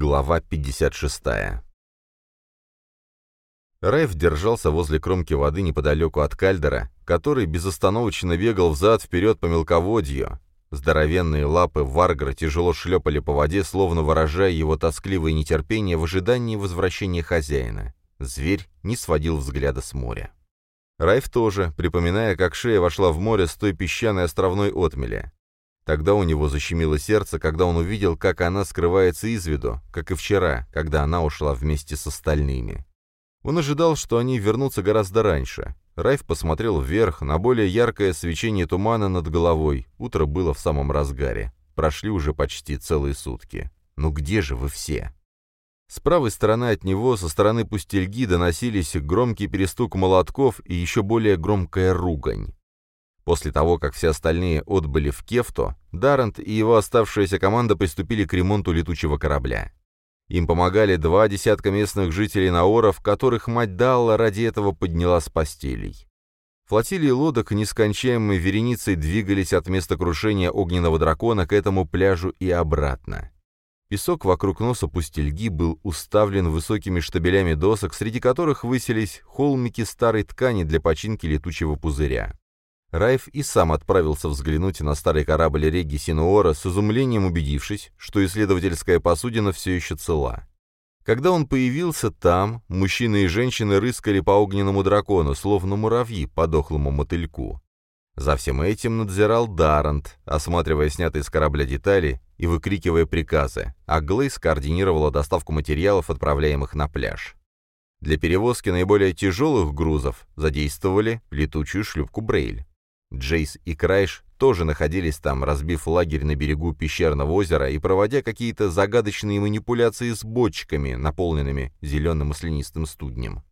Глава 56. Райф держался возле кромки воды неподалеку от кальдера, который безостановочно бегал взад-вперед по мелководью. Здоровенные лапы Варгра тяжело шлепали по воде, словно выражая его тоскливое нетерпение в ожидании возвращения хозяина. Зверь не сводил взгляда с моря. Райф тоже, припоминая, как шея вошла в море с той песчаной островной отмели. Тогда у него защемило сердце, когда он увидел, как она скрывается из виду, как и вчера, когда она ушла вместе с остальными. Он ожидал, что они вернутся гораздо раньше. Райф посмотрел вверх, на более яркое свечение тумана над головой. Утро было в самом разгаре. Прошли уже почти целые сутки. Ну где же вы все? С правой стороны от него, со стороны пустельги, доносились громкий перестук молотков и еще более громкая ругань. После того, как все остальные отбыли в Кефто, Даррент и его оставшаяся команда приступили к ремонту летучего корабля. Им помогали два десятка местных жителей Наоров, которых мать Далла ради этого подняла с постелей. Флотилии лодок нескончаемой вереницей двигались от места крушения огненного дракона к этому пляжу и обратно. Песок вокруг носа пустельги был уставлен высокими штабелями досок, среди которых высились холмики старой ткани для починки летучего пузыря. Райф и сам отправился взглянуть на старый корабль Реги Синуора с изумлением убедившись, что исследовательская посудина все еще цела. Когда он появился там, мужчины и женщины рыскали по огненному дракону, словно муравьи по дохлому мотыльку. За всем этим надзирал Дарант, осматривая снятые с корабля детали и выкрикивая приказы, а Глейс координировала доставку материалов, отправляемых на пляж. Для перевозки наиболее тяжелых грузов задействовали летучую шлюпку Брейль. Джейс и Крайш тоже находились там, разбив лагерь на берегу пещерного озера и проводя какие-то загадочные манипуляции с бочками, наполненными зеленым маслянистым студнем.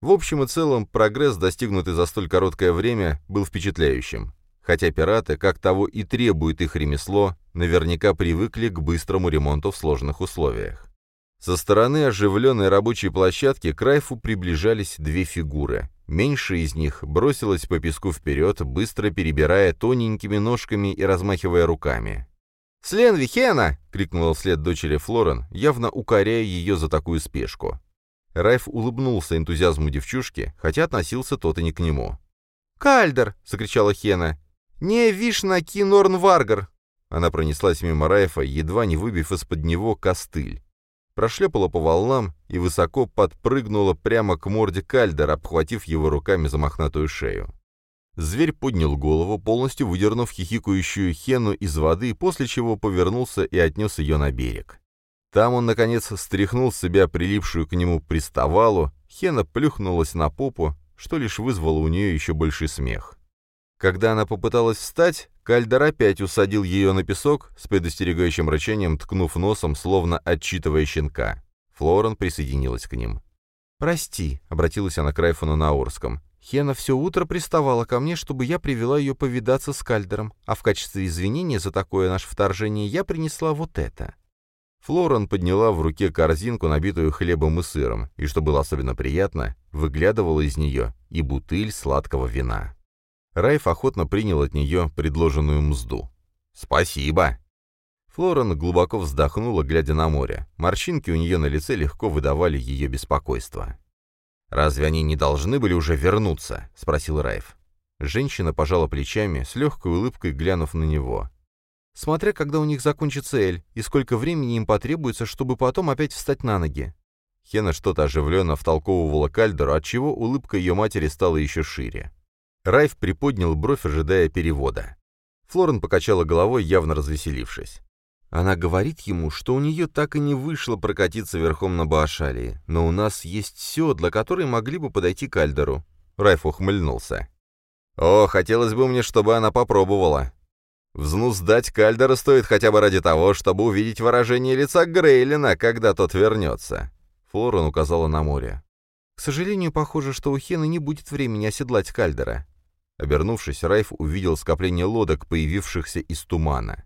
В общем и целом, прогресс, достигнутый за столь короткое время, был впечатляющим. Хотя пираты, как того и требует их ремесло, наверняка привыкли к быстрому ремонту в сложных условиях. Со стороны оживленной рабочей площадки к Райфу приближались две фигуры. Меньшая из них бросилась по песку вперед, быстро перебирая тоненькими ножками и размахивая руками. «Слен Вихена!» — крикнула вслед дочери Флорен, явно укоряя ее за такую спешку. Райф улыбнулся энтузиазму девчушки, хотя относился тот и не к нему. «Кальдер!» — закричала Хена. «Не вишь на кинорн варгар!» Она пронеслась мимо Райфа, едва не выбив из-под него костыль прошлепала по волнам и высоко подпрыгнула прямо к морде кальдера, обхватив его руками за мохнатую шею. Зверь поднял голову, полностью выдернув хихикающую хену из воды, после чего повернулся и отнес ее на берег. Там он, наконец, стряхнул с себя прилипшую к нему приставалу, хена плюхнулась на попу, что лишь вызвало у нее еще больший смех. Когда она попыталась встать, Кальдер опять усадил ее на песок, с предостерегающим рычанием ткнув носом, словно отчитывая щенка. Флорен присоединилась к ним. «Прости», — обратилась она к Райфону на Орском. «Хена все утро приставала ко мне, чтобы я привела ее повидаться с Кальдером, а в качестве извинения за такое наше вторжение я принесла вот это». Флорен подняла в руке корзинку, набитую хлебом и сыром, и, что было особенно приятно, выглядывала из нее и бутыль сладкого вина. Райф охотно принял от нее предложенную мзду. «Спасибо!» Флорен глубоко вздохнула, глядя на море. Морщинки у нее на лице легко выдавали ее беспокойство. «Разве они не должны были уже вернуться?» — спросил Райф. Женщина пожала плечами, с легкой улыбкой глянув на него. «Смотря, когда у них закончится Эль, и сколько времени им потребуется, чтобы потом опять встать на ноги». Хена что-то оживленно втолковывала Кальдеру, отчего улыбка ее матери стала еще шире. Райф приподнял бровь, ожидая перевода. Флорен покачала головой, явно развеселившись. Она говорит ему, что у нее так и не вышло прокатиться верхом на Баашалии, но у нас есть седла, которые могли бы подойти к Альдеру. Райф ухмыльнулся. «О, хотелось бы мне, чтобы она попробовала. Взнуздать Кальдера стоит хотя бы ради того, чтобы увидеть выражение лица Грейлина, когда тот вернется». Флорен указала на море. «К сожалению, похоже, что у Хены не будет времени оседлать Кальдера. Обернувшись, Райф увидел скопление лодок, появившихся из тумана.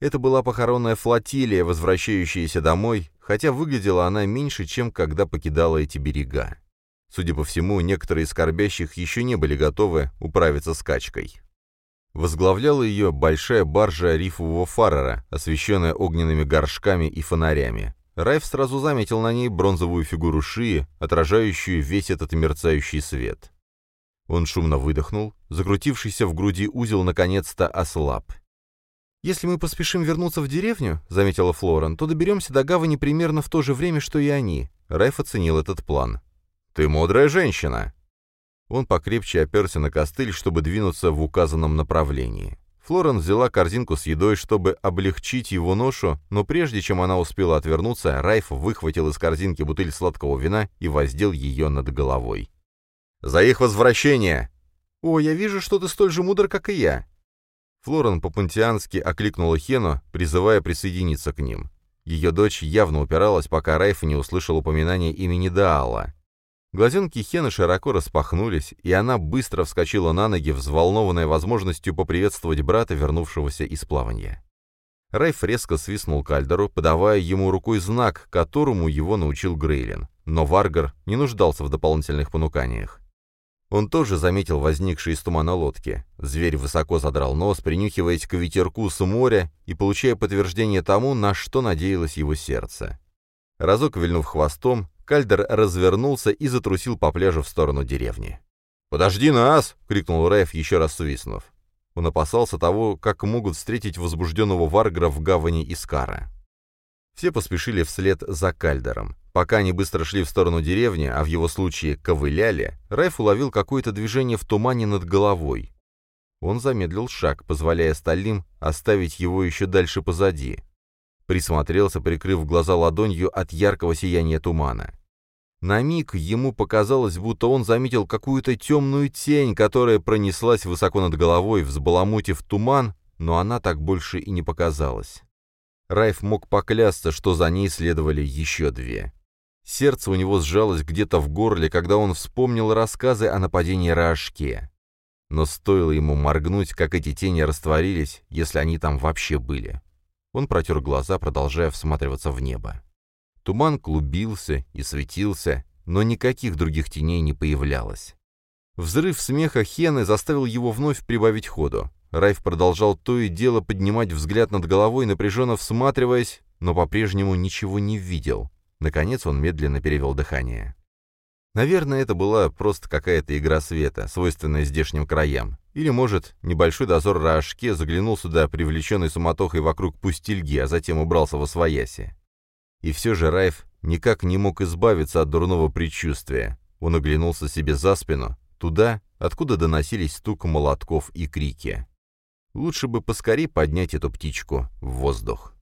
Это была похоронная флотилия, возвращающаяся домой, хотя выглядела она меньше, чем когда покидала эти берега. Судя по всему, некоторые из скорбящих еще не были готовы управиться с качкой. Возглавляла ее большая баржа рифового фарера, освещенная огненными горшками и фонарями. Райф сразу заметил на ней бронзовую фигуру Шии, отражающую весь этот мерцающий свет. Он шумно выдохнул, закрутившийся в груди узел наконец-то ослаб. «Если мы поспешим вернуться в деревню», — заметила Флорен, «то доберемся до гавани примерно в то же время, что и они». Райф оценил этот план. «Ты мудрая женщина!» Он покрепче оперся на костыль, чтобы двинуться в указанном направлении. Флорен взяла корзинку с едой, чтобы облегчить его ношу, но прежде чем она успела отвернуться, Райф выхватил из корзинки бутыль сладкого вина и воздел ее над головой. «За их возвращение!» «О, я вижу, что ты столь же мудр, как и я!» Флорен по-пунтиански окликнула Хену, призывая присоединиться к ним. Ее дочь явно упиралась, пока Райф не услышал упоминания имени Даала. Глазенки Хены широко распахнулись, и она быстро вскочила на ноги, взволнованная возможностью поприветствовать брата, вернувшегося из плавания. Райф резко свистнул Кальдеру, подавая ему рукой знак, которому его научил Грейлин. Но Варгар не нуждался в дополнительных понуканиях. Он тоже заметил возникшие из тумана лодки. Зверь высоко задрал нос, принюхиваясь к ветерку с моря и получая подтверждение тому, на что надеялось его сердце. Разок вильнув хвостом, Кальдер развернулся и затрусил по пляжу в сторону деревни. «Подожди нас!» — крикнул Райф, еще раз свистнув. Он опасался того, как могут встретить возбужденного Варгра в гавани Искара. Все поспешили вслед за Кальдером. Пока они быстро шли в сторону деревни, а в его случае ковыляли, Райф уловил какое-то движение в тумане над головой. Он замедлил шаг, позволяя остальным оставить его еще дальше позади. Присмотрелся, прикрыв глаза ладонью от яркого сияния тумана. На миг ему показалось, будто он заметил какую-то темную тень, которая пронеслась высоко над головой, взбаламутив туман, но она так больше и не показалась. Райф мог поклясться, что за ней следовали еще две. Сердце у него сжалось где-то в горле, когда он вспомнил рассказы о нападении Раашке. Но стоило ему моргнуть, как эти тени растворились, если они там вообще были. Он протер глаза, продолжая всматриваться в небо. Туман клубился и светился, но никаких других теней не появлялось. Взрыв смеха Хены заставил его вновь прибавить ходу. Райф продолжал то и дело поднимать взгляд над головой, напряженно всматриваясь, но по-прежнему ничего не видел. Наконец он медленно перевел дыхание. Наверное, это была просто какая-то игра света, свойственная здешним краям. Или, может, небольшой дозор Раашке заглянул сюда, привлеченный суматохой вокруг пустельги, а затем убрался во свояси. И все же Райф никак не мог избавиться от дурного предчувствия. Он оглянулся себе за спину, туда, откуда доносились стук молотков и крики. Лучше бы поскорее поднять эту птичку в воздух.